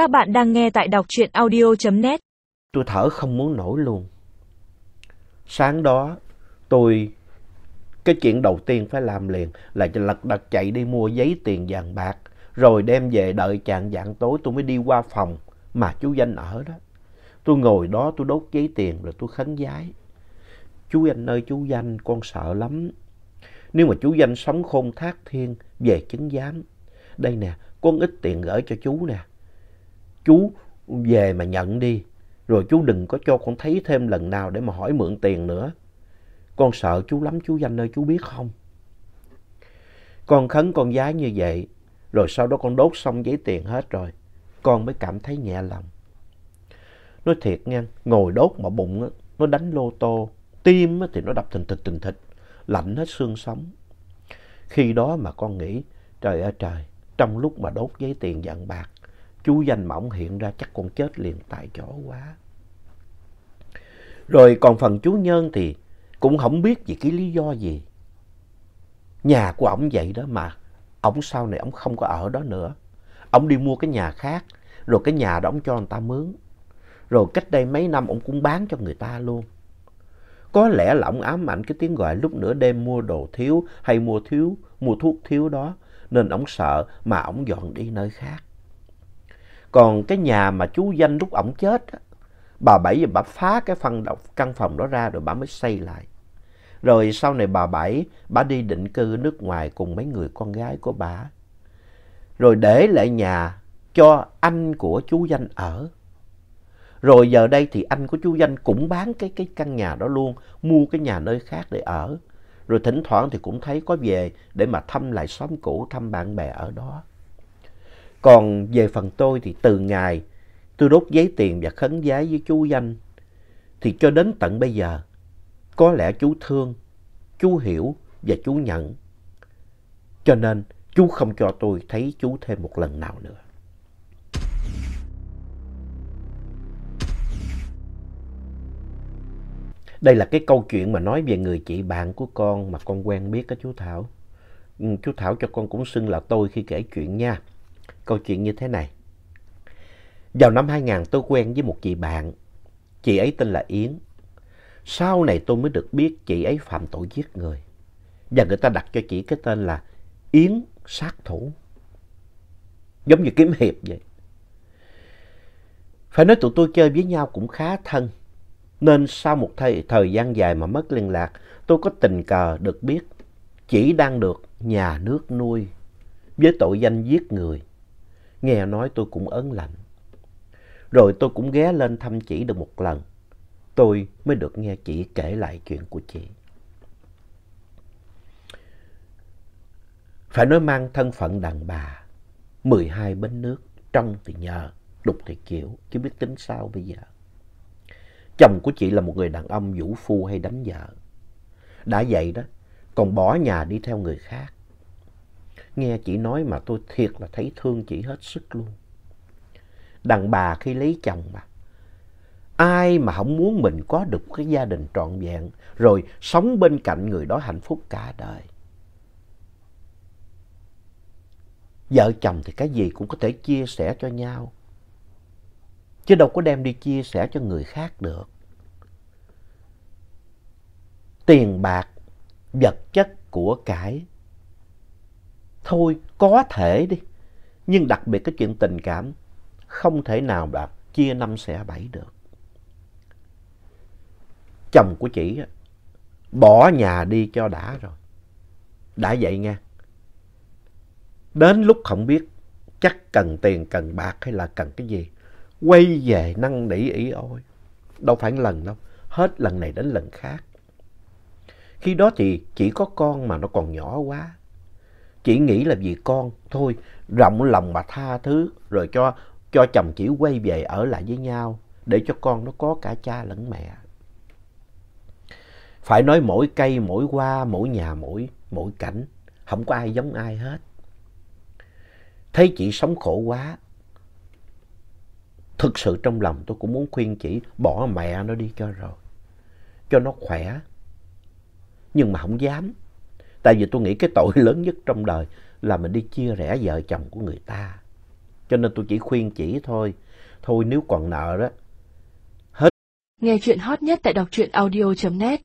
Các bạn đang nghe tại đọc truyện audio.net. Tôi thở không muốn nổi luôn. Sáng đó, tôi, cái chuyện đầu tiên phải làm liền là lật đật chạy đi mua giấy tiền vàng bạc, rồi đem về đợi chàng dạng tối tôi mới đi qua phòng mà chú Danh ở đó. Tôi ngồi đó, tôi đốt giấy tiền rồi tôi khấn giái. Chú Danh ơi, chú Danh, con sợ lắm. Nếu mà chú Danh sống khôn thác thiên, về chứng giám. Đây nè, con ít tiền gửi cho chú nè. Chú về mà nhận đi. Rồi chú đừng có cho con thấy thêm lần nào để mà hỏi mượn tiền nữa. Con sợ chú lắm chú Danh ơi chú biết không? Con khấn con gái như vậy. Rồi sau đó con đốt xong giấy tiền hết rồi. Con mới cảm thấy nhẹ lòng. Nói thiệt nha, ngồi đốt mà bụng á, nó đánh lô tô. Tim á thì nó đập thình thịch thình thịch. Lạnh hết xương sống. Khi đó mà con nghĩ, trời ơi trời, trong lúc mà đốt giấy tiền dặn bạc, chú danh mỏng hiện ra chắc con chết liền tại chỗ quá. Rồi còn phần chú Nhân thì cũng không biết vì cái lý do gì. Nhà của ổng vậy đó mà, ổng sau này ổng không có ở đó nữa. Ổng đi mua cái nhà khác, rồi cái nhà đó ổng cho người ta mướn. Rồi cách đây mấy năm ổng cũng bán cho người ta luôn. Có lẽ là ổng ám ảnh cái tiếng gọi lúc nửa đêm mua đồ thiếu hay mua thiếu, mua thuốc thiếu đó. Nên ổng sợ mà ổng dọn đi nơi khác. Còn cái nhà mà chú danh lúc ổng chết, bà Bảy bà phá cái phần căn phòng đó ra rồi bà mới xây lại. Rồi sau này bà Bảy, bà đi định cư nước ngoài cùng mấy người con gái của bà. Rồi để lại nhà cho anh của chú danh ở. Rồi giờ đây thì anh của chú Danh cũng bán cái, cái căn nhà đó luôn, mua cái nhà nơi khác để ở. Rồi thỉnh thoảng thì cũng thấy có về để mà thăm lại xóm cũ, thăm bạn bè ở đó. Còn về phần tôi thì từ ngày tôi đốt giấy tiền và khấn giái với chú Danh, thì cho đến tận bây giờ, có lẽ chú thương, chú hiểu và chú nhận. Cho nên chú không cho tôi thấy chú thêm một lần nào nữa. Đây là cái câu chuyện mà nói về người chị bạn của con mà con quen biết đó chú Thảo. Ừ, chú Thảo cho con cũng xưng là tôi khi kể chuyện nha. Câu chuyện như thế này. Vào năm 2000 tôi quen với một chị bạn. Chị ấy tên là Yến. Sau này tôi mới được biết chị ấy phạm tội giết người. Và người ta đặt cho chị cái tên là Yến sát thủ. Giống như kiếm hiệp vậy. Phải nói tụi tôi chơi với nhau cũng khá thân. Nên sau một thời, thời gian dài mà mất liên lạc, tôi có tình cờ được biết chỉ đang được nhà nước nuôi với tội danh giết người. Nghe nói tôi cũng ớn lạnh. Rồi tôi cũng ghé lên thăm chị được một lần. Tôi mới được nghe chị kể lại chuyện của chị. Phải nói mang thân phận đàn bà, 12 bến nước, trong thì nhờ, đục thì chịu, chứ biết tính sao bây giờ. Chồng của chị là một người đàn ông vũ phu hay đánh vợ. Đã vậy đó, còn bỏ nhà đi theo người khác. Nghe chị nói mà tôi thiệt là thấy thương chị hết sức luôn. Đàn bà khi lấy chồng mà, ai mà không muốn mình có được cái gia đình trọn vẹn, rồi sống bên cạnh người đó hạnh phúc cả đời. Vợ chồng thì cái gì cũng có thể chia sẻ cho nhau. Chứ đâu có đem đi chia sẻ cho người khác được. Tiền bạc, vật chất của cải. Thôi, có thể đi. Nhưng đặc biệt cái chuyện tình cảm không thể nào mà chia năm xẻ bảy được. Chồng của chị bỏ nhà đi cho đã rồi. Đã vậy nha. Đến lúc không biết chắc cần tiền, cần bạc hay là cần cái gì quay về năn nỉ ý ôi. Đâu phải lần đâu, hết lần này đến lần khác. Khi đó thì chỉ có con mà nó còn nhỏ quá. Chỉ nghĩ là vì con, thôi rộng lòng mà tha thứ rồi cho, cho chồng chỉ quay về ở lại với nhau để cho con nó có cả cha lẫn mẹ. Phải nói mỗi cây, mỗi hoa, mỗi nhà, mỗi, mỗi cảnh, không có ai giống ai hết. Thấy chị sống khổ quá, thực sự trong lòng tôi cũng muốn khuyên chị bỏ mẹ nó đi cho rồi. Cho nó khỏe. Nhưng mà không dám. Tại vì tôi nghĩ cái tội lớn nhất trong đời là mình đi chia rẽ vợ chồng của người ta. Cho nên tôi chỉ khuyên chỉ thôi. Thôi nếu còn nợ đó. Hết. Nghe chuyện hot nhất tại đọc truyện audio.net